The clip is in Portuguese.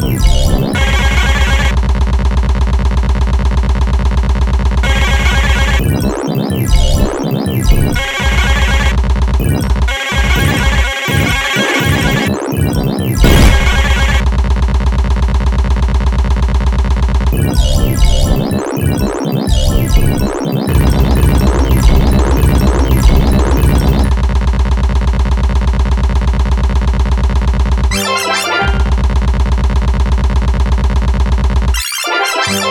Música